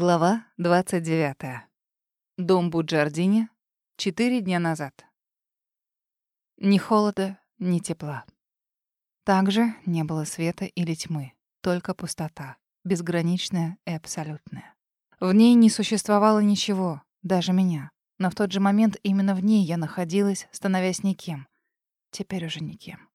Глава 29. Дом Буджардини. Четыре дня назад. Ни холода, ни тепла. Также не было света или тьмы, только пустота, безграничная и абсолютная. В ней не существовало ничего, даже меня. Но в тот же момент именно в ней я находилась, становясь никем. Теперь уже никем.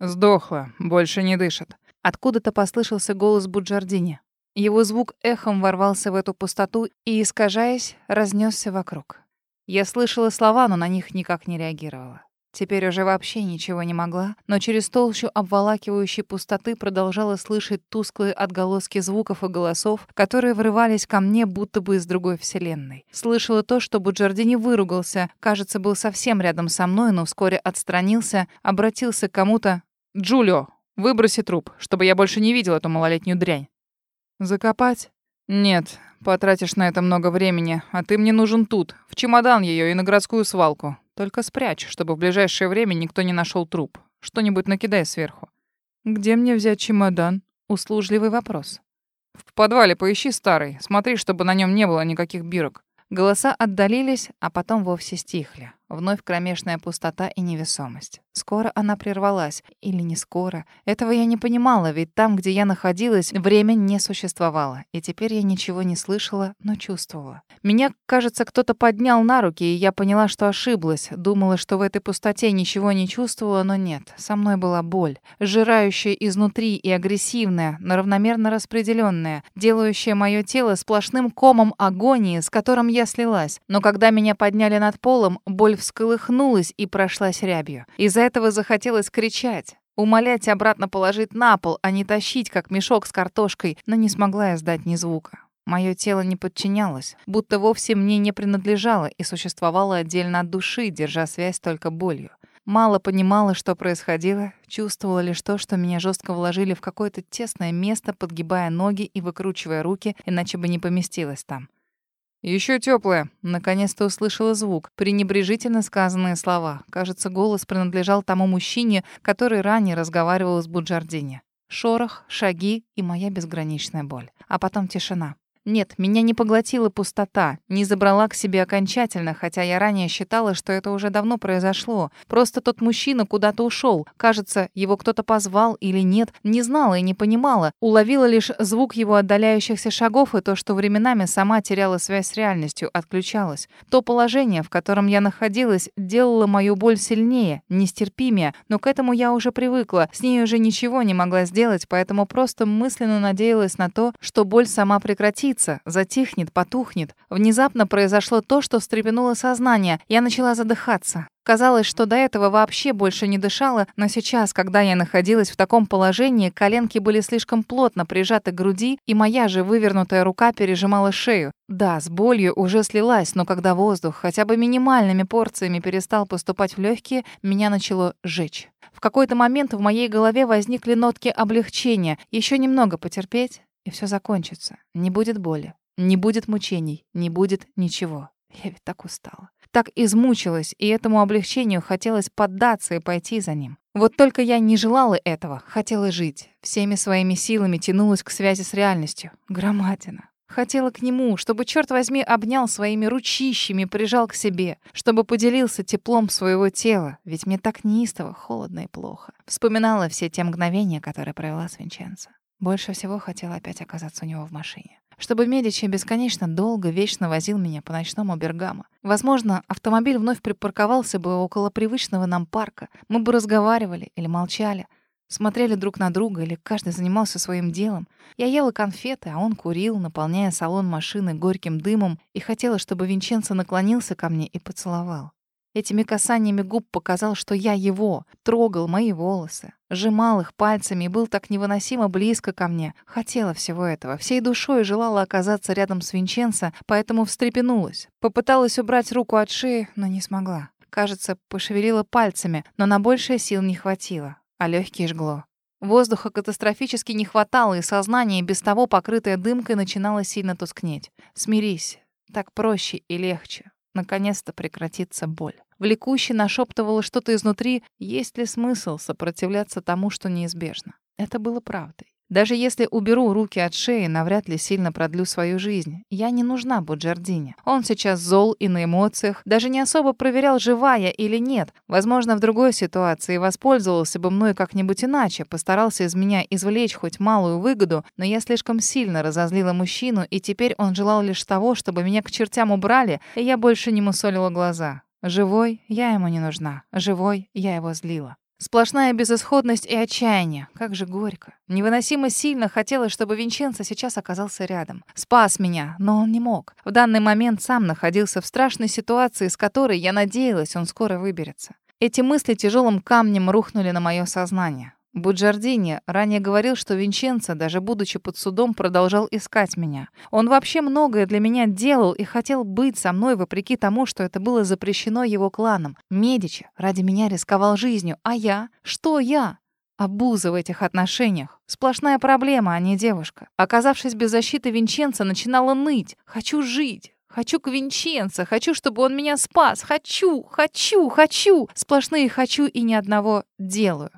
«Сдохла, больше не дышит». Откуда-то послышался голос Буджардини. Его звук эхом ворвался в эту пустоту и, искажаясь, разнесся вокруг. Я слышала слова, но на них никак не реагировала. Теперь уже вообще ничего не могла, но через толщу обволакивающей пустоты продолжала слышать тусклые отголоски звуков и голосов, которые врывались ко мне будто бы из другой вселенной. Слышала то, что Буджардини выругался, кажется, был совсем рядом со мной, но вскоре отстранился, обратился к кому-то. «Джулио, выброси труп, чтобы я больше не видел эту малолетнюю дрянь». Закопать? Нет, потратишь на это много времени, а ты мне нужен тут, в чемодан ее и на городскую свалку. Только спрячь, чтобы в ближайшее время никто не нашел труп. Что-нибудь накидай сверху. Где мне взять чемодан? Услужливый вопрос. В подвале поищи старый. Смотри, чтобы на нем не было никаких бирок. Голоса отдалились, а потом вовсе стихли. Вновь кромешная пустота и невесомость. Скоро она прервалась. Или не скоро. Этого я не понимала, ведь там, где я находилась, время не существовало. И теперь я ничего не слышала, но чувствовала. Меня, кажется, кто-то поднял на руки, и я поняла, что ошиблась. Думала, что в этой пустоте ничего не чувствовала, но нет. Со мной была боль. Сжирающая изнутри и агрессивная, но равномерно распределенная, делающая мое тело сплошным комом агонии, с которым я слилась. Но когда меня подняли над полом, боль всколыхнулась и прошлась рябью. Из-за этого захотелось кричать. Умолять обратно положить на пол, а не тащить, как мешок с картошкой, но не смогла я сдать ни звука. Мое тело не подчинялось, будто вовсе мне не принадлежало и существовало отдельно от души, держа связь только болью. Мало понимала, что происходило, чувствовала лишь то, что меня жестко вложили в какое-то тесное место, подгибая ноги и выкручивая руки, иначе бы не поместилась там. Еще теплая. Наконец-то услышала звук, пренебрежительно сказанные слова. Кажется, голос принадлежал тому мужчине, который ранее разговаривал с Буджардини. Шорох, шаги и моя безграничная боль. А потом тишина. Нет, меня не поглотила пустота, не забрала к себе окончательно, хотя я ранее считала, что это уже давно произошло. Просто тот мужчина куда-то ушел. Кажется, его кто-то позвал или нет, не знала и не понимала. Уловила лишь звук его отдаляющихся шагов и то, что временами сама теряла связь с реальностью, отключалась. То положение, в котором я находилась, делало мою боль сильнее, нестерпимее, но к этому я уже привыкла, с ней уже ничего не могла сделать, поэтому просто мысленно надеялась на то, что боль сама прекратится, затаится, затихнет, потухнет. Внезапно произошло то, что встрепенуло сознание. Я начала задыхаться. Казалось, что до этого вообще больше не дышала, но сейчас, когда я находилась в таком положении, коленки были слишком плотно прижаты к груди, и моя же вывернутая рука пережимала шею. Да, с болью уже слилась, но когда воздух хотя бы минимальными порциями перестал поступать в легкие, меня начало жечь. В какой-то момент в моей голове возникли нотки облегчения. Еще немного потерпеть, и все закончится. Не будет боли, не будет мучений, не будет ничего. Я ведь так устала. Так измучилась, и этому облегчению хотелось поддаться и пойти за ним. Вот только я не желала этого, хотела жить. Всеми своими силами тянулась к связи с реальностью. Громадина. Хотела к нему, чтобы, черт возьми, обнял своими ручищами, прижал к себе, чтобы поделился теплом своего тела, ведь мне так неистово, холодно и плохо. Вспоминала все те мгновения, которые провела с Винченцо. Больше всего хотела опять оказаться у него в машине. Чтобы Медичи бесконечно долго, вечно возил меня по ночному Бергамо. Возможно, автомобиль вновь припарковался бы около привычного нам парка. Мы бы разговаривали или молчали. Смотрели друг на друга или каждый занимался своим делом. Я ела конфеты, а он курил, наполняя салон машины горьким дымом, и хотела, чтобы Винченцо наклонился ко мне и поцеловал. Этими касаниями губ показал, что я его, трогал мои волосы, сжимал их пальцами и был так невыносимо близко ко мне. Хотела всего этого, всей душой желала оказаться рядом с Винченцо, поэтому встрепенулась. Попыталась убрать руку от шеи, но не смогла. Кажется, пошевелила пальцами, но на большее сил не хватило, а легкие жгло. Воздуха катастрофически не хватало, и сознание, без того покрытое дымкой, начинало сильно тускнеть. Смирись. Так проще и легче. Наконец-то прекратится боль. Влекуще нашептывала что-то изнутри, есть ли смысл сопротивляться тому, что неизбежно. Это было правдой. Даже если уберу руки от шеи, навряд ли сильно продлю свою жизнь. Я не нужна Буджардине. Он сейчас зол и на эмоциях, даже не особо проверял, жива я или нет. Возможно, в другой ситуации воспользовался бы мной как-нибудь иначе, постарался из меня извлечь хоть малую выгоду, но я слишком сильно разозлила мужчину, и теперь он желал лишь того, чтобы меня к чертям убрали, и я больше не мусолила глаза. Живой я ему не нужна. Живой я его злила. Сплошная безысходность и отчаяние. Как же горько. Невыносимо сильно хотелось, чтобы Винченцо сейчас оказался рядом. Спас меня, но он не мог. В данный момент сам находился в страшной ситуации, с которой, я надеялась, он скоро выберется. Эти мысли тяжелым камнем рухнули на мое сознание. Буджардини ранее говорил, что Винченцо, даже будучи под судом, продолжал искать меня. Он вообще многое для меня делал и хотел быть со мной, вопреки тому, что это было запрещено его кланом. Медичи ради меня рисковал жизнью. А я? Что я? Абуза в этих отношениях. Сплошная проблема, а не девушка. Оказавшись без защиты Винченца, начинала ныть. «Хочу жить! Хочу к Винченцо! Хочу, чтобы он меня спас! Хочу! Хочу! Хочу!» Сплошные «хочу» и ни одного «делаю».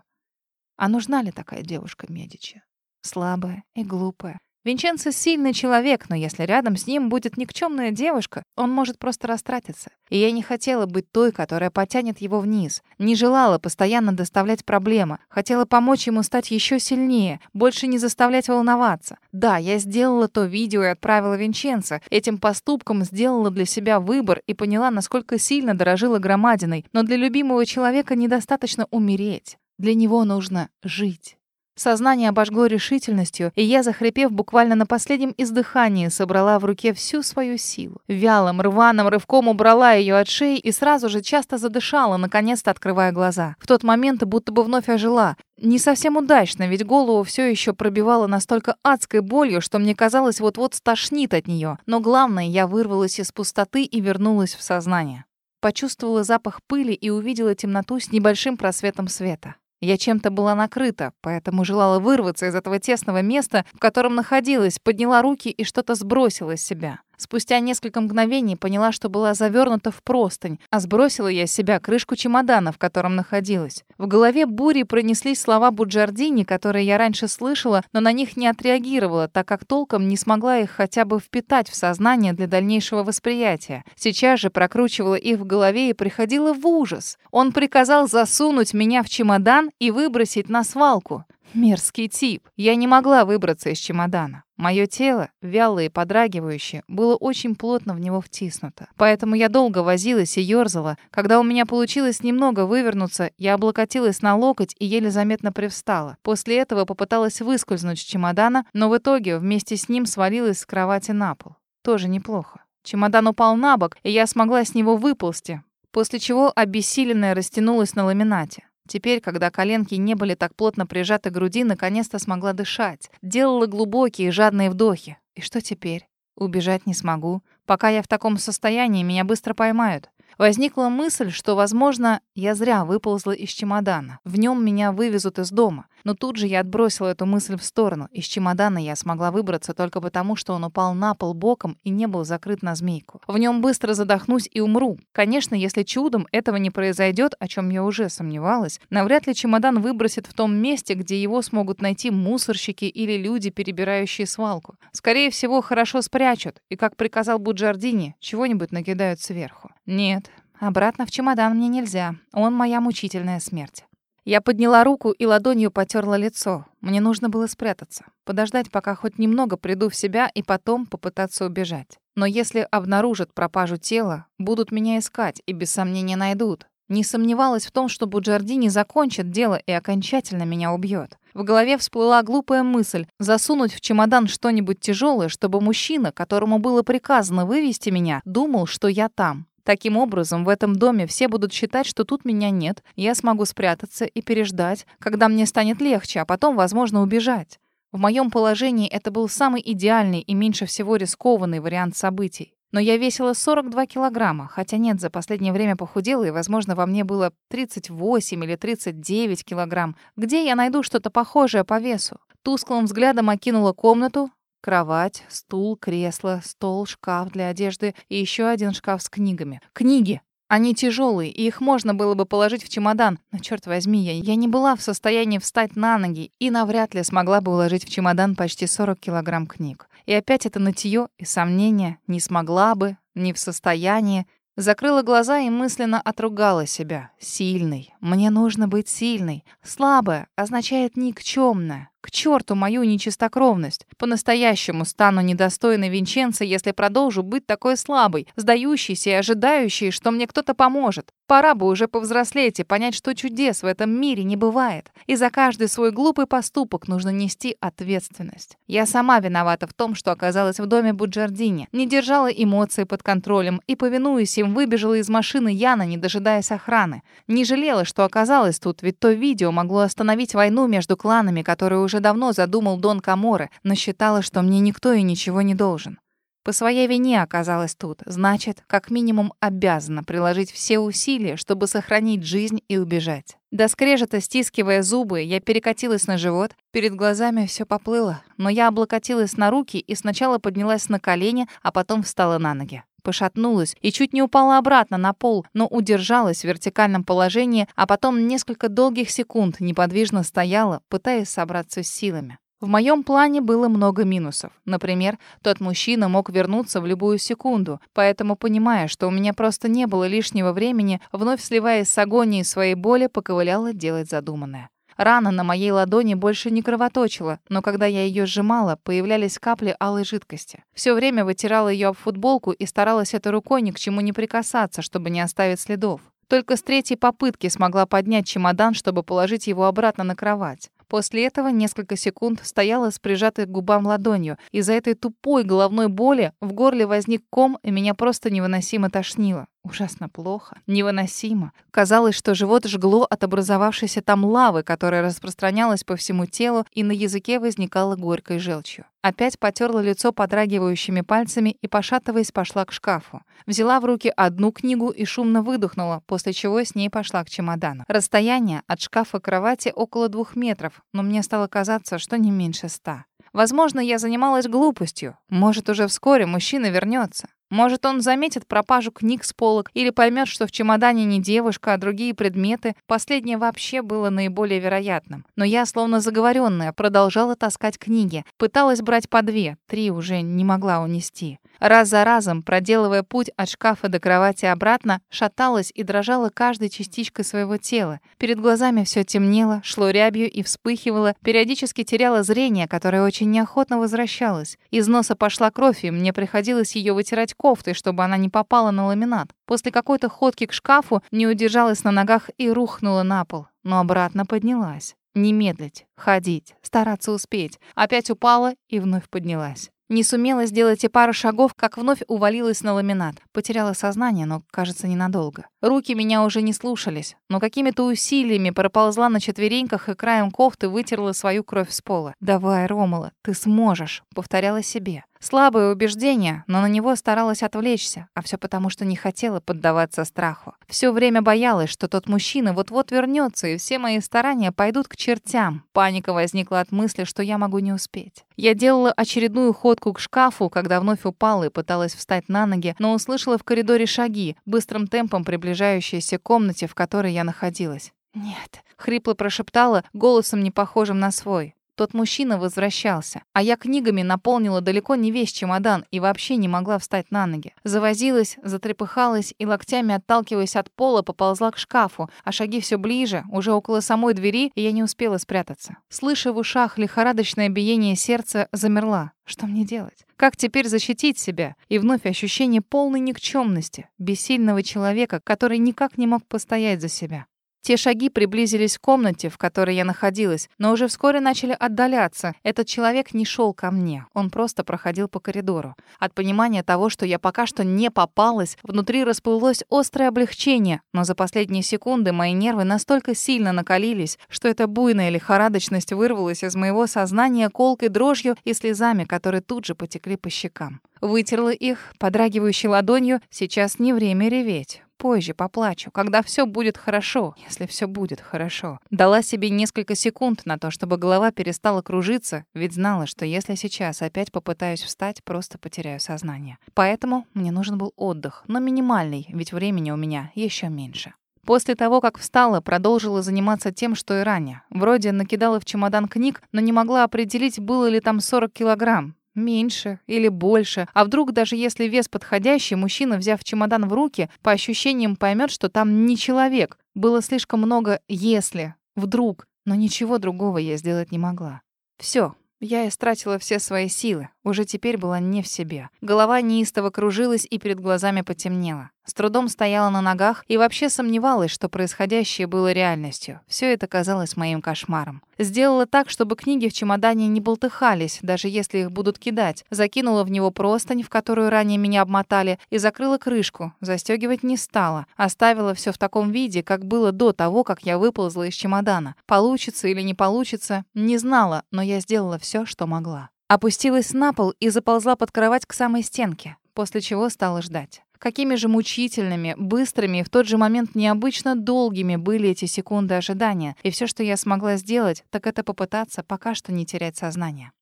А нужна ли такая девушка Медичи? Слабая и глупая. Винченцо сильный человек, но если рядом с ним будет никчемная девушка, он может просто растратиться. И я не хотела быть той, которая потянет его вниз. Не желала постоянно доставлять проблемы. Хотела помочь ему стать еще сильнее, больше не заставлять волноваться. Да, я сделала то видео и отправила Винченцо. Этим поступком сделала для себя выбор и поняла, насколько сильно дорожила громадиной. Но для любимого человека недостаточно умереть. Для него нужно жить. Сознание обожгло решительностью, и я, захрипев буквально на последнем издыхании, собрала в руке всю свою силу. Вялым, рваным рывком убрала ее от шеи и сразу же часто задышала, наконец-то открывая глаза. В тот момент будто бы вновь ожила. Не совсем удачно, ведь голову все еще пробивала настолько адской болью, что мне казалось, вот-вот стошнит от нее. Но главное, я вырвалась из пустоты и вернулась в сознание. Почувствовала запах пыли и увидела темноту с небольшим просветом света. Я чем-то была накрыта, поэтому желала вырваться из этого тесного места, в котором находилась, подняла руки и что-то сбросила с себя. Спустя несколько мгновений поняла, что была завернута в простынь, а сбросила я с себя крышку чемодана, в котором находилась. В голове бури пронеслись слова Буджардини, которые я раньше слышала, но на них не отреагировала, так как толком не смогла их хотя бы впитать в сознание для дальнейшего восприятия. Сейчас же прокручивала их в голове и приходила в ужас. Он приказал засунуть меня в чемодан и выбросить на свалку. Мерзкий тип. Я не могла выбраться из чемодана. Мое тело, вялое и подрагивающее, было очень плотно в него втиснуто. Поэтому я долго возилась и ёрзала. Когда у меня получилось немного вывернуться, я облокотилась на локоть и еле заметно привстала. После этого попыталась выскользнуть с чемодана, но в итоге вместе с ним свалилась с кровати на пол. Тоже неплохо. Чемодан упал на бок, и я смогла с него выползти, после чего обессиленная растянулась на ламинате. Теперь, когда коленки не были так плотно прижаты к груди, наконец-то смогла дышать. Делала глубокие, жадные вдохи. И что теперь? Убежать не смогу. Пока я в таком состоянии, меня быстро поймают. Возникла мысль, что, возможно, я зря выползла из чемодана. В нем меня вывезут из дома. Но тут же я отбросила эту мысль в сторону. Из чемодана я смогла выбраться только потому, что он упал на пол боком и не был закрыт на змейку. В нем быстро задохнусь и умру. Конечно, если чудом этого не произойдет, о чем я уже сомневалась, навряд ли чемодан выбросит в том месте, где его смогут найти мусорщики или люди, перебирающие свалку. Скорее всего, хорошо спрячут, и, как приказал Буджардини, чего-нибудь накидают сверху. Нет, обратно в чемодан мне нельзя. Он моя мучительная смерть. Я подняла руку и ладонью потерла лицо. Мне нужно было спрятаться, подождать, пока хоть немного приду в себя и потом попытаться убежать. Но если обнаружат пропажу тела, будут меня искать и без сомнения найдут. Не сомневалась в том, что Буджардини закончит дело и окончательно меня убьет. В голове всплыла глупая мысль засунуть в чемодан что-нибудь тяжелое, чтобы мужчина, которому было приказано вывести меня, думал, что я там. Таким образом, в этом доме все будут считать, что тут меня нет, я смогу спрятаться и переждать, когда мне станет легче, а потом, возможно, убежать. В моем положении это был самый идеальный и меньше всего рискованный вариант событий. Но я весила 42 килограмма, хотя нет, за последнее время похудела, и, возможно, во мне было 38 или 39 килограмм. Где я найду что-то похожее по весу? Тусклым взглядом окинула комнату, Кровать, стул, кресло, стол, шкаф для одежды и еще один шкаф с книгами. Книги! Они тяжелые, и их можно было бы положить в чемодан. Но, черт возьми, я, я не была в состоянии встать на ноги и навряд ли смогла бы уложить в чемодан почти 40 килограмм книг. И опять это нытье и сомнение. Не смогла бы, не в состоянии. Закрыла глаза и мысленно отругала себя. Сильный. Мне нужно быть сильной. Слабая означает никчемная. К черту мою нечистокровность. По-настоящему стану недостойной Винченца, если продолжу быть такой слабой, сдающейся и ожидающей, что мне кто-то поможет. Пора бы уже повзрослеть и понять, что чудес в этом мире не бывает. И за каждый свой глупый поступок нужно нести ответственность. Я сама виновата в том, что оказалась в доме Буджардини, не держала эмоции под контролем и, повинуясь им, выбежала из машины Яна, не дожидаясь охраны. Не жалела, что оказалась тут, ведь то видео могло остановить войну между кланами, которые уже давно задумал Дон Каморе, но считала, что мне никто и ничего не должен. По своей вине оказалась тут. Значит, как минимум обязана приложить все усилия, чтобы сохранить жизнь и убежать. До скрежета, стискивая зубы, я перекатилась на живот. Перед глазами все поплыло. Но я облокотилась на руки и сначала поднялась на колени, а потом встала на ноги. Пошатнулась и чуть не упала обратно на пол, но удержалась в вертикальном положении, а потом несколько долгих секунд неподвижно стояла, пытаясь собраться с силами. В моем плане было много минусов. Например, тот мужчина мог вернуться в любую секунду, поэтому, понимая, что у меня просто не было лишнего времени, вновь сливаясь с агонией своей боли, поковыляла делать задуманное. Рана на моей ладони больше не кровоточила, но когда я ее сжимала, появлялись капли алой жидкости. Все время вытирала ее об футболку и старалась этой рукой ни к чему не прикасаться, чтобы не оставить следов. Только с третьей попытки смогла поднять чемодан, чтобы положить его обратно на кровать. После этого несколько секунд стояла с прижатой к губам ладонью. Из-за этой тупой головной боли в горле возник ком, и меня просто невыносимо тошнило. Ужасно плохо, невыносимо. Казалось, что живот жгло от образовавшейся там лавы, которая распространялась по всему телу, и на языке возникала горькой желчью. Опять потерла лицо подрагивающими пальцами и, пошатываясь, пошла к шкафу. Взяла в руки одну книгу и шумно выдохнула, после чего с ней пошла к чемодану. Расстояние от шкафа к кровати около двух метров, но мне стало казаться, что не меньше ста. Возможно, я занималась глупостью. Может, уже вскоре мужчина вернется. Может, он заметит пропажу книг с полок или поймет, что в чемодане не девушка, а другие предметы. Последнее вообще было наиболее вероятным. Но я, словно заговоренная, продолжала таскать книги. Пыталась брать по две, три уже не могла унести. Раз за разом, проделывая путь от шкафа до кровати обратно, шаталась и дрожала каждой частичкой своего тела. Перед глазами все темнело, шло рябью и вспыхивало, периодически теряла зрение, которое очень неохотно возвращалось. Из носа пошла кровь, и мне приходилось ее вытирать кофтой, чтобы она не попала на ламинат. После какой-то ходки к шкафу не удержалась на ногах и рухнула на пол, но обратно поднялась. Не медлить, ходить, стараться успеть. Опять упала и вновь поднялась. Не сумела сделать и пару шагов, как вновь увалилась на ламинат. Потеряла сознание, но, кажется, ненадолго. Руки меня уже не слушались, но какими-то усилиями проползла на четвереньках и краем кофты вытерла свою кровь с пола. «Давай, Ромала, ты сможешь», — повторяла себе. Слабое убеждение, но на него старалась отвлечься, а все потому, что не хотела поддаваться страху. Все время боялась, что тот мужчина вот-вот вернется, и все мои старания пойдут к чертям. Паника возникла от мысли, что я могу не успеть. Я делала очередную ходку к шкафу, когда вновь упала и пыталась встать на ноги, но услышала в коридоре шаги, быстрым темпом приближающиеся к комнате, в которой я находилась. «Нет», — хрипло прошептала, голосом не похожим на свой. Тот мужчина возвращался, а я книгами наполнила далеко не весь чемодан и вообще не могла встать на ноги. Завозилась, затрепыхалась и локтями отталкиваясь от пола, поползла к шкафу, а шаги все ближе, уже около самой двери, и я не успела спрятаться. Слыша в ушах лихорадочное биение сердца, замерла. Что мне делать? Как теперь защитить себя? И вновь ощущение полной никчемности, бессильного человека, который никак не мог постоять за себя. Те шаги приблизились к комнате, в которой я находилась, но уже вскоре начали отдаляться. Этот человек не шел ко мне, он просто проходил по коридору. От понимания того, что я пока что не попалась, внутри расплылось острое облегчение, но за последние секунды мои нервы настолько сильно накалились, что эта буйная лихорадочность вырвалась из моего сознания колкой дрожью и слезами, которые тут же потекли по щекам. Вытерла их, подрагивающей ладонью, сейчас не время реветь. позже поплачу, когда все будет хорошо, если все будет хорошо. Дала себе несколько секунд на то, чтобы голова перестала кружиться, ведь знала, что если сейчас опять попытаюсь встать, просто потеряю сознание. Поэтому мне нужен был отдых, но минимальный, ведь времени у меня еще меньше. После того, как встала, продолжила заниматься тем, что и ранее. Вроде накидала в чемодан книг, но не могла определить, было ли там 40 килограмм. Меньше или больше. А вдруг даже если вес подходящий, мужчина, взяв чемодан в руки, по ощущениям поймет, что там не человек. Было слишком много «если», «вдруг», но ничего другого я сделать не могла. Все, я истратила все свои силы, уже теперь была не в себе. Голова неистово кружилась и перед глазами потемнело. С трудом стояла на ногах и вообще сомневалась, что происходящее было реальностью. Все это казалось моим кошмаром. Сделала так, чтобы книги в чемодане не болтыхались, даже если их будут кидать. Закинула в него простынь, в которую ранее меня обмотали, и закрыла крышку. Застегивать не стала. Оставила все в таком виде, как было до того, как я выползла из чемодана. Получится или не получится, не знала, но я сделала все, что могла. Опустилась на пол и заползла под кровать к самой стенке, после чего стала ждать. Какими же мучительными, быстрыми и в тот же момент необычно долгими были эти секунды ожидания. И все, что я смогла сделать, так это попытаться пока что не терять сознание.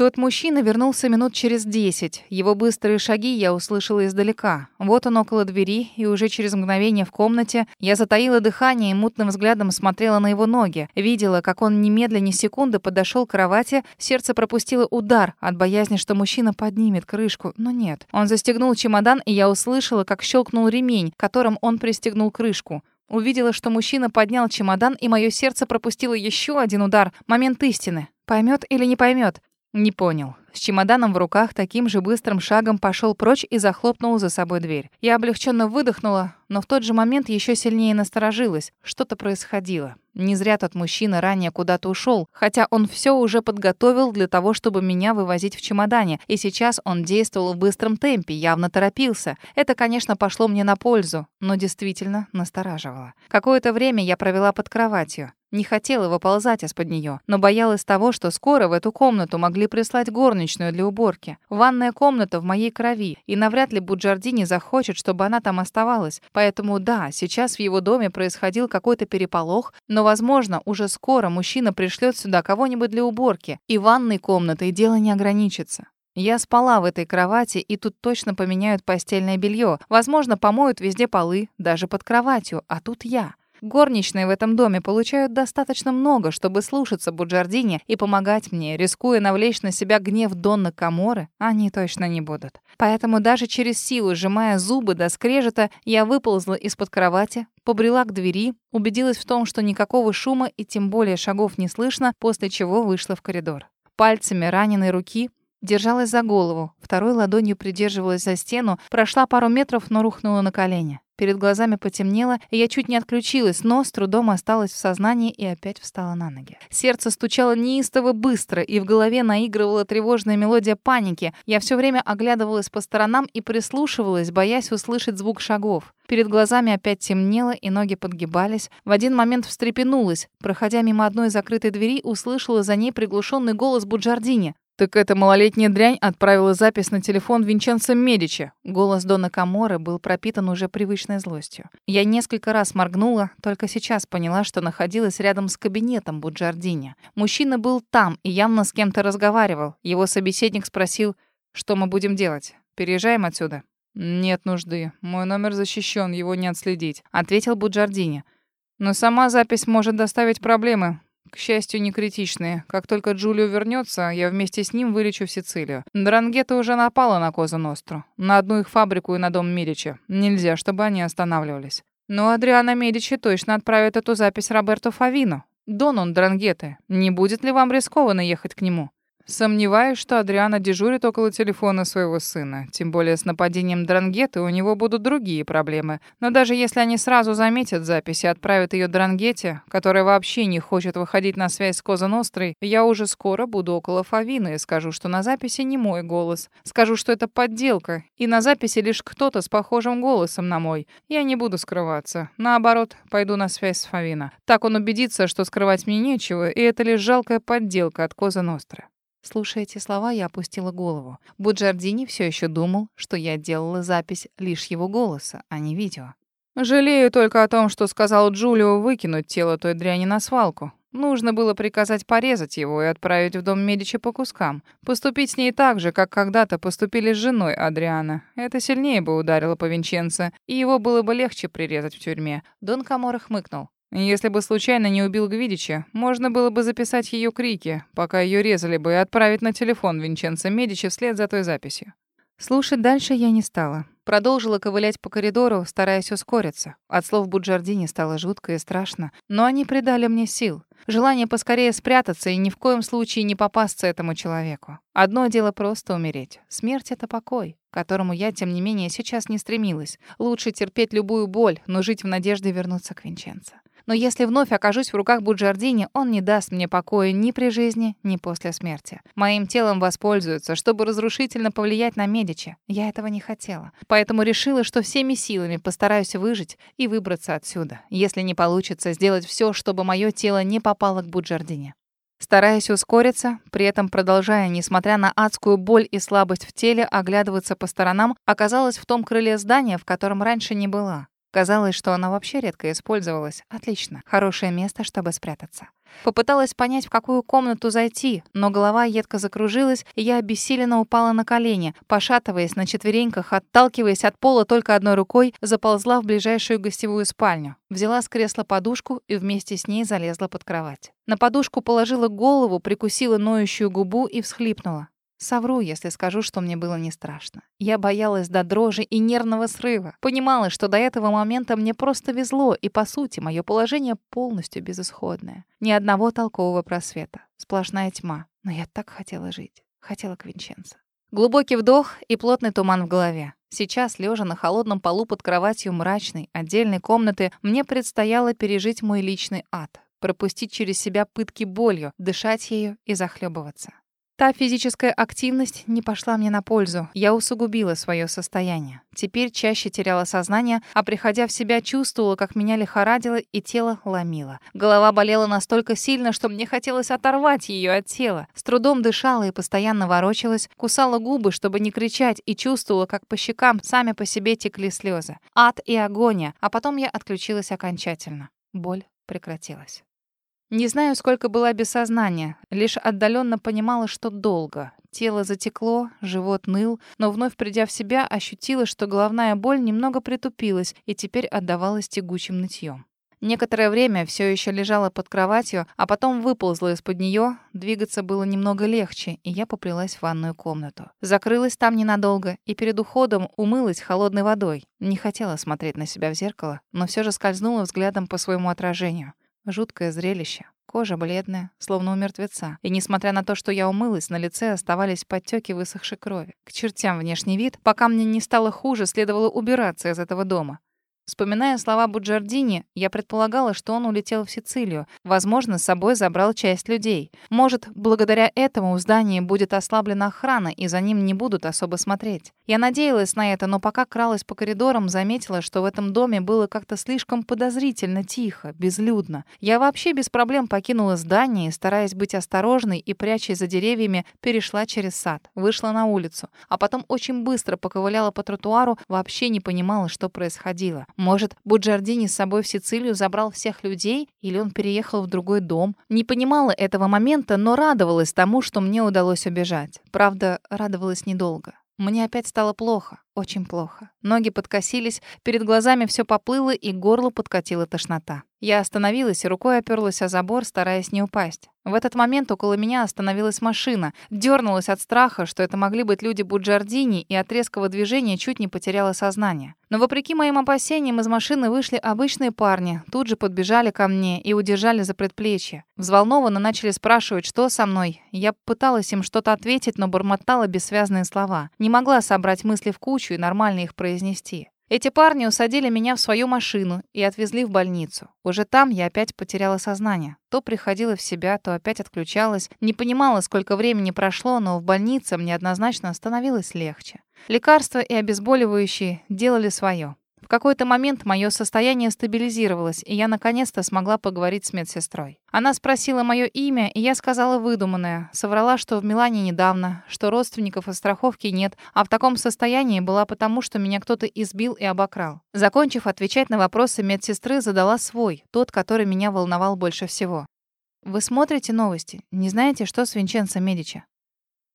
Тот мужчина вернулся минут через десять. Его быстрые шаги я услышала издалека. Вот он около двери, и уже через мгновение в комнате я затаила дыхание и мутным взглядом смотрела на его ноги. Видела, как он немедленно ни секунды подошел к кровати, сердце пропустило удар от боязни, что мужчина поднимет крышку, но нет. Он застегнул чемодан, и я услышала, как щелкнул ремень, которым он пристегнул крышку. Увидела, что мужчина поднял чемодан, и мое сердце пропустило еще один удар. Момент истины. Поймет или не поймет? Не понял. С чемоданом в руках таким же быстрым шагом пошел прочь и захлопнул за собой дверь. Я облегченно выдохнула, но в тот же момент еще сильнее насторожилась. Что-то происходило. Не зря тот мужчина ранее куда-то ушел, хотя он все уже подготовил для того, чтобы меня вывозить в чемодане, и сейчас он действовал в быстром темпе, явно торопился. Это, конечно, пошло мне на пользу, но действительно настораживало. Какое-то время я провела под кроватью. Не хотела выползать из-под нее, но боялась того, что скоро в эту комнату могли прислать горничную для уборки. Ванная комната в моей крови, и навряд ли Буджардини захочет, чтобы она там оставалась. Поэтому да, сейчас в его доме происходил какой-то переполох, но, возможно, уже скоро мужчина пришлет сюда кого-нибудь для уборки, и ванной комнатой дело не ограничится. Я спала в этой кровати, и тут точно поменяют постельное белье. Возможно, помоют везде полы, даже под кроватью, а тут я. Горничные в этом доме получают достаточно много, чтобы слушаться Буджардини и помогать мне, рискуя навлечь на себя гнев Донны Каморы, они точно не будут. Поэтому даже через силу, сжимая зубы до скрежета, я выползла из-под кровати, побрела к двери, убедилась в том, что никакого шума и тем более шагов не слышно, после чего вышла в коридор. Пальцами раненой руки держалась за голову, второй ладонью придерживалась за стену, прошла пару метров, но рухнула на колени. Перед глазами потемнело, и я чуть не отключилась, но с трудом осталась в сознании и опять встала на ноги. Сердце стучало неистово быстро, и в голове наигрывала тревожная мелодия паники. Я все время оглядывалась по сторонам и прислушивалась, боясь услышать звук шагов. Перед глазами опять темнело, и ноги подгибались. В один момент встрепенулась. Проходя мимо одной закрытой двери, услышала за ней приглушенный голос Буджардини. «Так эта малолетняя дрянь отправила запись на телефон Винченцо Медичи». Голос Дона Каморы был пропитан уже привычной злостью. Я несколько раз моргнула, только сейчас поняла, что находилась рядом с кабинетом Буджардини. Мужчина был там и явно с кем-то разговаривал. Его собеседник спросил, что мы будем делать. «Переезжаем отсюда?» «Нет нужды. Мой номер защищен, его не отследить», — ответил Буджардини. «Но сама запись может доставить проблемы. К счастью, не критичные. Как только Джулио вернется, я вместе с ним вылечу в Сицилию. Дрангета уже напала на Коза Ностру. На одну их фабрику и на дом Медичи. Нельзя, чтобы они останавливались. Но Адриана Медичи точно отправит эту запись Роберто Фавино. Дон он Дрангеты. Не будет ли вам рискованно ехать к нему? Сомневаюсь, что Адриана дежурит около телефона своего сына. Тем более с нападением Дрангеты у него будут другие проблемы. Но даже если они сразу заметят запись и отправят ее Дрангете, которая вообще не хочет выходить на связь с Коза Нострой, я уже скоро буду около Фавины и скажу, что на записи не мой голос. Скажу, что это подделка. И на записи лишь кто-то с похожим голосом на мой. Я не буду скрываться. Наоборот, пойду на связь с Фавина. Так он убедится, что скрывать мне нечего, и это лишь жалкая подделка от Коза Ностры. Слушая эти слова, я опустила голову. Буджардини все еще думал, что я делала запись лишь его голоса, а не видео. Жалею только о том, что сказал Джулио выкинуть тело той дряни на свалку. Нужно было приказать порезать его и отправить в дом Медичи по кускам. Поступить с ней так же, как когда-то поступили с женой Адриана. Это сильнее бы ударило по Винченцо, и его было бы легче прирезать в тюрьме. Дон Камора хмыкнул. Если бы случайно не убил Гвидича, можно было бы записать ее крики, пока ее резали бы, и отправить на телефон Винченцо Медичи вслед за той записью. Слушать дальше я не стала. Продолжила ковылять по коридору, стараясь ускориться. От слов Буджардини стало жутко и страшно, но они придали мне сил. Желание поскорее спрятаться и ни в коем случае не попасться этому человеку. Одно дело просто умереть. Смерть — это покой, к которому я, тем не менее, сейчас не стремилась. Лучше терпеть любую боль, но жить в надежде вернуться к Винченцо. Но если вновь окажусь в руках Буджардини, он не даст мне покоя ни при жизни, ни после смерти. Моим телом воспользуются, чтобы разрушительно повлиять на Медичи. Я этого не хотела. Поэтому решила, что всеми силами постараюсь выжить и выбраться отсюда. Если не получится, сделать все, чтобы мое тело не попало к Буджардине. Стараясь ускориться, при этом продолжая, несмотря на адскую боль и слабость в теле, оглядываться по сторонам, оказалась в том крыле здания, в котором раньше не была. Казалось, что она вообще редко использовалась. Отлично. Хорошее место, чтобы спрятаться. Попыталась понять, в какую комнату зайти, но голова едко закружилась, и я обессиленно упала на колени, пошатываясь на четвереньках, отталкиваясь от пола только одной рукой, заползла в ближайшую гостевую спальню. Взяла с кресла подушку и вместе с ней залезла под кровать. На подушку положила голову, прикусила ноющую губу и всхлипнула. Совру, если скажу, что мне было не страшно. Я боялась до дрожи и нервного срыва. Понимала, что до этого момента мне просто везло, и, по сути, мое положение полностью безысходное. Ни одного толкового просвета. Сплошная тьма. Но я так хотела жить. Хотела к Винченцо. Глубокий вдох и плотный туман в голове. Сейчас, лежа на холодном полу под кроватью мрачной, отдельной комнаты, мне предстояло пережить мой личный ад. Пропустить через себя пытки болью, дышать ею и захлебываться. Та физическая активность не пошла мне на пользу. Я усугубила свое состояние. Теперь чаще теряла сознание, а приходя в себя, чувствовала, как меня лихорадило и тело ломило. Голова болела настолько сильно, что мне хотелось оторвать ее от тела. С трудом дышала и постоянно ворочалась, кусала губы, чтобы не кричать, и чувствовала, как по щекам сами по себе текли слезы. Ад и агония, а потом я отключилась окончательно. Боль прекратилась. Не знаю, сколько была без сознания, лишь отдаленно понимала, что долго. Тело затекло, живот ныл, но вновь придя в себя, ощутила, что головная боль немного притупилась и теперь отдавалась тягучим нытьем. Некоторое время все еще лежала под кроватью, а потом выползла из-под нее. Двигаться было немного легче, и я поплелась в ванную комнату. Закрылась там ненадолго и перед уходом умылась холодной водой. Не хотела смотреть на себя в зеркало, но все же скользнула взглядом по своему отражению. Жуткое зрелище. Кожа бледная, словно у мертвеца. И несмотря на то, что я умылась, на лице оставались подтеки высохшей крови. К чертям внешний вид. Пока мне не стало хуже, следовало убираться из этого дома. Вспоминая слова Буджардини, я предполагала, что он улетел в Сицилию. Возможно, с собой забрал часть людей. Может, благодаря этому в здании будет ослаблена охрана, и за ним не будут особо смотреть. Я надеялась на это, но пока кралась по коридорам, заметила, что в этом доме было как-то слишком подозрительно тихо, безлюдно. Я вообще без проблем покинула здание стараясь быть осторожной и прячась за деревьями, перешла через сад, вышла на улицу, а потом очень быстро поковыляла по тротуару, вообще не понимала, что происходило. Может, Буджардини с собой в Сицилию забрал всех людей, или он переехал в другой дом? Не понимала этого момента, но радовалась тому, что мне удалось убежать. Правда, радовалась недолго. Мне опять стало плохо, очень плохо. Ноги подкосились, перед глазами все поплыло и горло подкатила тошнота. Я остановилась и рукой оперлась о забор, стараясь не упасть. В этот момент около меня остановилась машина. Дёрнулась от страха, что это могли быть люди Буджардини, и от резкого движения чуть не потеряла сознание. Но вопреки моим опасениям из машины вышли обычные парни, тут же подбежали ко мне и удержали за предплечье. Взволнованно начали спрашивать, что со мной. Я пыталась им что-то ответить, но бормотала бессвязные слова. Не могла собрать мысли в кучу и нормально их произнести. Эти парни усадили меня в свою машину и отвезли в больницу. Уже там я опять потеряла сознание. То приходила в себя, то опять отключалась. Не понимала, сколько времени прошло, но в больнице мне однозначно становилось легче. Лекарства и обезболивающие делали свое какой-то момент мое состояние стабилизировалось, и я наконец-то смогла поговорить с медсестрой. Она спросила мое имя, и я сказала выдуманное. Соврала, что в Милане недавно, что родственников и страховки нет, а в таком состоянии была потому, что меня кто-то избил и обокрал. Закончив отвечать на вопросы медсестры, задала свой, тот, который меня волновал больше всего. «Вы смотрите новости? Не знаете, что с Винченцо Медичи?»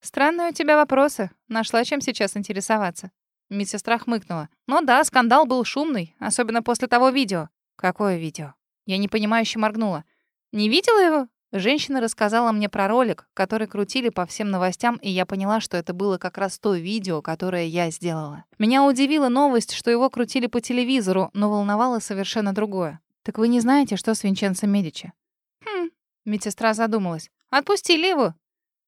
«Странные у тебя вопросы. Нашла чем сейчас интересоваться». Медсестра хмыкнула. «Ну да, скандал был шумный, особенно после того видео». «Какое видео?» Я непонимающе моргнула. «Не видела его?» Женщина рассказала мне про ролик, который крутили по всем новостям, и я поняла, что это было как раз то видео, которое я сделала. Меня удивила новость, что его крутили по телевизору, но волновало совершенно другое. «Так вы не знаете, что с Винченцо Медичи?» «Хм...» Медсестра задумалась. «Отпустили его?»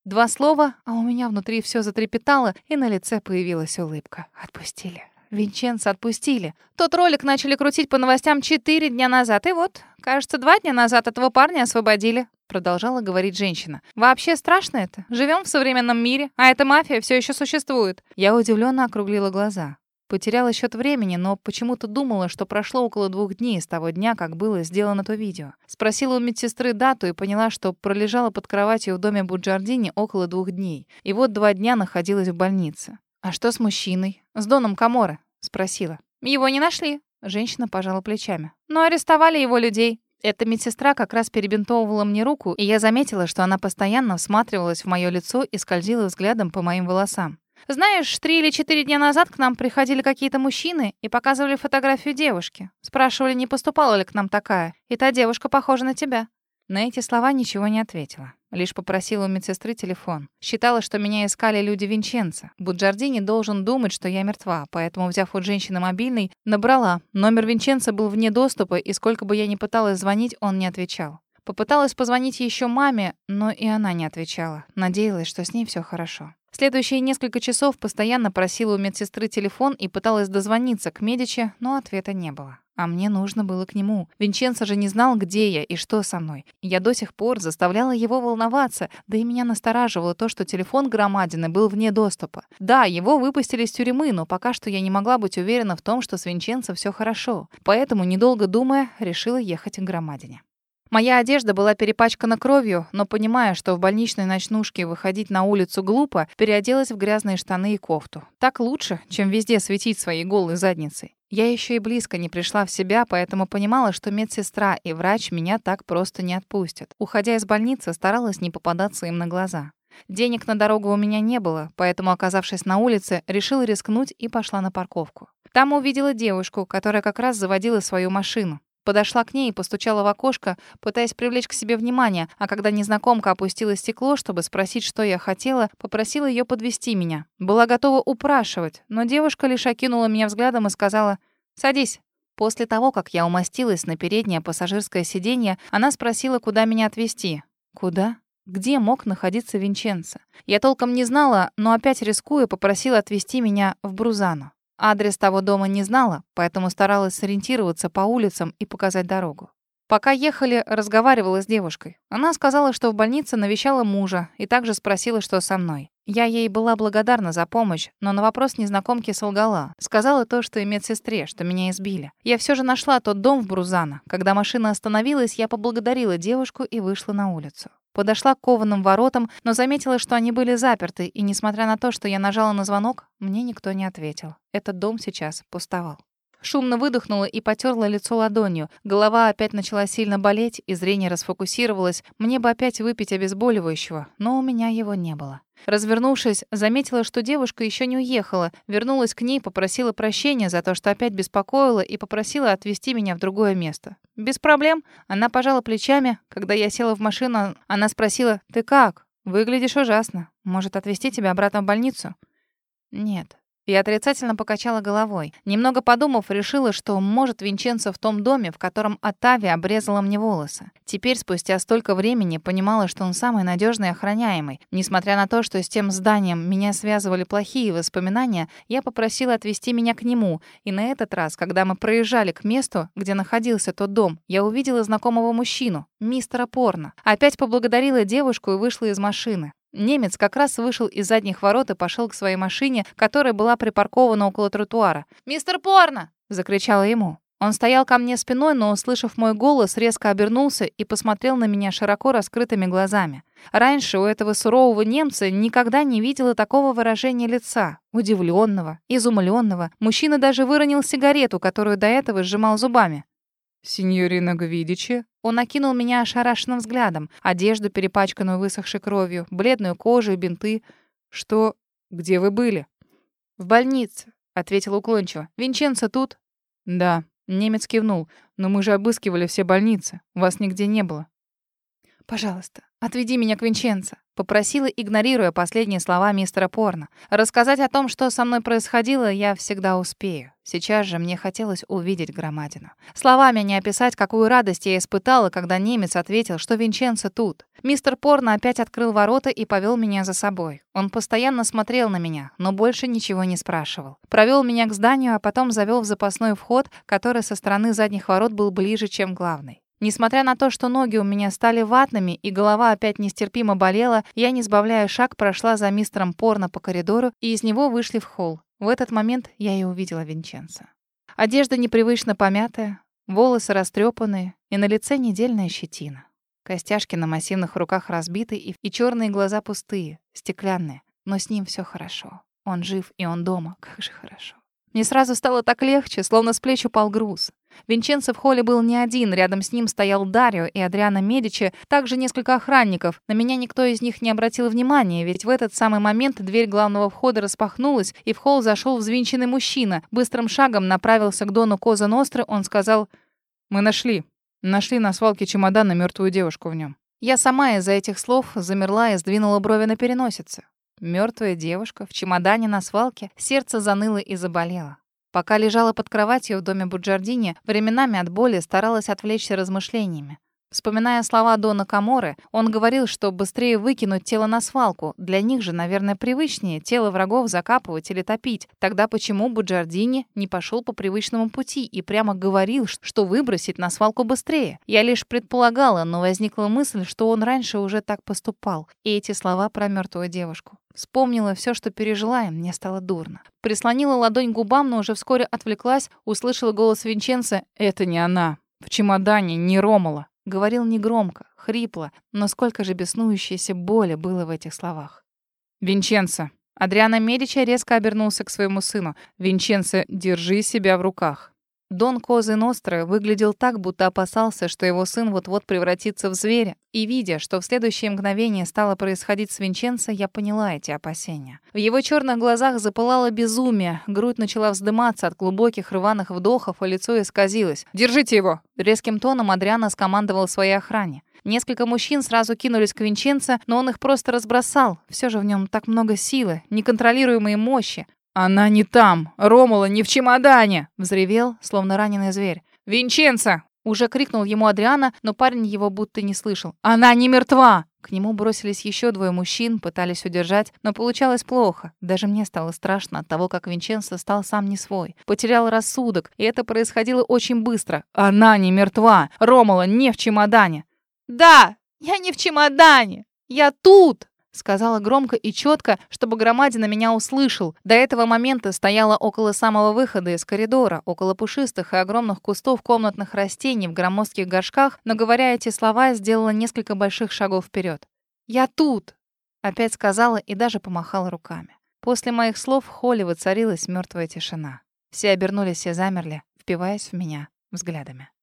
Два слова, а у меня внутри все затрепетало, и на лице появилась улыбка. Отпустили. Винченца отпустили. Тот ролик начали крутить по новостям четыре дня назад, и вот, кажется, два дня назад этого парня освободили. Продолжала говорить женщина. «Вообще страшно это. Живем в современном мире, а эта мафия все еще существует». Я удивленно округлила глаза. Потеряла счет времени, но почему-то думала, что прошло около двух дней с того дня, как было сделано то видео. Спросила у медсестры дату и поняла, что пролежала под кроватью в доме Буджардини около двух дней. И вот два дня находилась в больнице. «А что с мужчиной? С Доном Каморе?» — спросила. «Его не нашли». Женщина пожала плечами. «Но арестовали его людей». Эта медсестра как раз перебинтовывала мне руку, и я заметила, что она постоянно всматривалась в мое лицо и скользила взглядом по моим волосам. Знаешь, три или четыре дня назад к нам приходили какие-то мужчины и показывали фотографию девушки. Спрашивали, не поступала ли к нам такая. И та девушка похожа на тебя. На эти слова ничего не ответила. Лишь попросила у медсестры телефон. Считала, что меня искали люди Винченца. Буджардини должен думать, что я мертва, поэтому, взяв у женщины мобильный, набрала. Номер Винченца был вне доступа, и сколько бы я ни пыталась звонить, он не отвечал. Попыталась позвонить еще маме, но и она не отвечала. Надеялась, что с ней все хорошо. Следующие несколько часов постоянно просила у медсестры телефон и пыталась дозвониться к Медичи, но ответа не было. А мне нужно было к нему. Винченцо же не знал, где я и что со мной. Я до сих пор заставляла его волноваться, да и меня настораживало то, что телефон Громадины был вне доступа. Да, его выпустили из тюрьмы, но пока что я не могла быть уверена в том, что с Винченцо все хорошо. Поэтому, недолго думая, решила ехать к Громадине. Моя одежда была перепачкана кровью, но, понимая, что в больничной ночнушке выходить на улицу глупо, переоделась в грязные штаны и кофту. Так лучше, чем везде светить своей голой задницей. Я еще и близко не пришла в себя, поэтому понимала, что медсестра и врач меня так просто не отпустят. Уходя из больницы, старалась не попадаться им на глаза. Денег на дорогу у меня не было, поэтому, оказавшись на улице, решила рискнуть и пошла на парковку. Там увидела девушку, которая как раз заводила свою машину. Подошла к ней и постучала в окошко, пытаясь привлечь к себе внимание, а когда незнакомка опустила стекло, чтобы спросить, что я хотела, попросила ее подвести меня. Была готова упрашивать, но девушка лишь окинула меня взглядом и сказала «Садись». После того, как я умостилась на переднее пассажирское сиденье, она спросила, куда меня отвезти. «Куда?» Где мог находиться Винченцо? Я толком не знала, но опять рискуя, попросила отвезти меня в Брузану. Адрес того дома не знала, поэтому старалась сориентироваться по улицам и показать дорогу. Пока ехали, разговаривала с девушкой. Она сказала, что в больнице навещала мужа и также спросила, что со мной. Я ей была благодарна за помощь, но на вопрос незнакомки солгала. Сказала то, что и медсестре, что меня избили. Я все же нашла тот дом в Брузано. Когда машина остановилась, я поблагодарила девушку и вышла на улицу. Подошла к кованым воротам, но заметила, что они были заперты, и, несмотря на то, что я нажала на звонок, мне никто не ответил. Этот дом сейчас пустовал. Шумно выдохнула и потерла лицо ладонью. Голова опять начала сильно болеть, и зрение расфокусировалось. Мне бы опять выпить обезболивающего, но у меня его не было. Развернувшись, заметила, что девушка еще не уехала. Вернулась к ней, попросила прощения за то, что опять беспокоила, и попросила отвезти меня в другое место. Без проблем. Она пожала плечами. Когда я села в машину, она спросила, «Ты как? Выглядишь ужасно. Может, отвезти тебя обратно в больницу?» «Нет, я отрицательно покачала головой. Немного подумав, решила, что, может, Винченцо в том доме, в котором Атави обрезала мне волосы. Теперь, спустя столько времени, понимала, что он самый надежный и охраняемый. Несмотря на то, что с тем зданием меня связывали плохие воспоминания, я попросила отвезти меня к нему. И на этот раз, когда мы проезжали к месту, где находился тот дом, я увидела знакомого мужчину, мистера Порно. Опять поблагодарила девушку и вышла из машины. Немец как раз вышел из задних ворот и пошел к своей машине, которая была припаркована около тротуара. «Мистер Порно!» — закричала ему. Он стоял ко мне спиной, но, услышав мой голос, резко обернулся и посмотрел на меня широко раскрытыми глазами. Раньше у этого сурового немца никогда не видела такого выражения лица. Удивленного, изумленного. Мужчина даже выронил сигарету, которую до этого сжимал зубами. «Синьорина Гвидичи?» Он окинул меня ошарашенным взглядом. Одежду, перепачканную высохшей кровью, бледную кожу и бинты. «Что? Где вы были?» «В больнице», — ответил уклончиво. «Винченцо тут?» «Да», Немец кивнул. «Но мы же обыскивали все больницы. Вас нигде не было». «Пожалуйста, отведи меня к Винченцо», — попросила, игнорируя последние слова мистера Порно. Рассказать о том, что со мной происходило, я всегда успею. Сейчас же мне хотелось увидеть громадину. Словами не описать, какую радость я испытала, когда немец ответил, что Винченцо тут. Мистер Порно опять открыл ворота и повел меня за собой. Он постоянно смотрел на меня, но больше ничего не спрашивал. Провел меня к зданию, а потом завел в запасной вход, который со стороны задних ворот был ближе, чем главный. Несмотря на то, что ноги у меня стали ватными и голова опять нестерпимо болела, я, не сбавляя шаг, прошла за мистером Порно по коридору, и из него вышли в холл. В этот момент я и увидела Винченца. Одежда непривычно помятая, волосы растрепанные и на лице недельная щетина. Костяшки на массивных руках разбиты и, и черные глаза пустые, стеклянные. Но с ним все хорошо. Он жив, и он дома. Как же хорошо. Мне сразу стало так легче, словно с плеч упал груз. Винченцо в холле был не один, рядом с ним стоял Дарио и Адриана Медичи, также несколько охранников. На меня никто из них не обратил внимания, ведь в этот самый момент дверь главного входа распахнулась, и в холл зашел взвинченный мужчина. Быстрым шагом направился к Дону Коза Ностры, он сказал «Мы нашли. Нашли на свалке чемодан на мертвую девушку в нем». Я сама из-за этих слов замерла и сдвинула брови на переносице. Мертвая девушка в чемодане на свалке, сердце заныло и заболело. Пока лежала под кроватью в доме Буджардини, временами от боли старалась отвлечься размышлениями. Вспоминая слова Дона Каморы, он говорил, что быстрее выкинуть тело на свалку. Для них же, наверное, привычнее тело врагов закапывать или топить. Тогда почему Буджардини не пошел по привычному пути и прямо говорил, что выбросить на свалку быстрее? Я лишь предполагала, но возникла мысль, что он раньше уже так поступал. И эти слова про мертвую девушку. Вспомнила все, что пережила, и мне стало дурно. Прислонила ладонь к губам, но уже вскоре отвлеклась, услышала голос Винченца «Это не она. В чемодане не Ромала». Говорил негромко, хрипло, но сколько же беснующейся боли было в этих словах. «Винченцо!» Адриано Медичи резко обернулся к своему сыну. «Винченцо, держи себя в руках. Дон Козы Ностро выглядел так, будто опасался, что его сын вот-вот превратится в зверя. И видя, что в следующее мгновение стало происходить с Винченцо, я поняла эти опасения. В его черных глазах запылало безумие, грудь начала вздыматься от глубоких рваных вдохов, а лицо исказилось. «Держите его!» Резким тоном Адриана скомандовал своей охране. Несколько мужчин сразу кинулись к Винченцо, но он их просто разбросал. Все же в нем так много силы, неконтролируемой мощи. «Она не там! Ромула не в чемодане!» — взревел, словно раненый зверь. «Винченцо!» — уже крикнул ему Адриана, но парень его будто не слышал. «Она не мертва!» К нему бросились еще двое мужчин, пытались удержать, но получалось плохо. Даже мне стало страшно от того, как Винченцо стал сам не свой. Потерял рассудок, и это происходило очень быстро. «Она не мертва! Ромула не в чемодане!» «Да, я не в чемодане! Я тут!» Сказала громко и четко, чтобы громадина меня услышал. До этого момента стояла около самого выхода из коридора, около пушистых и огромных кустов комнатных растений в громоздких горшках, но, говоря эти слова, сделала несколько больших шагов вперед. «Я тут!» — опять сказала и даже помахала руками. После моих слов в холле воцарилась мертвая тишина. Все обернулись и замерли, впиваясь в меня взглядами.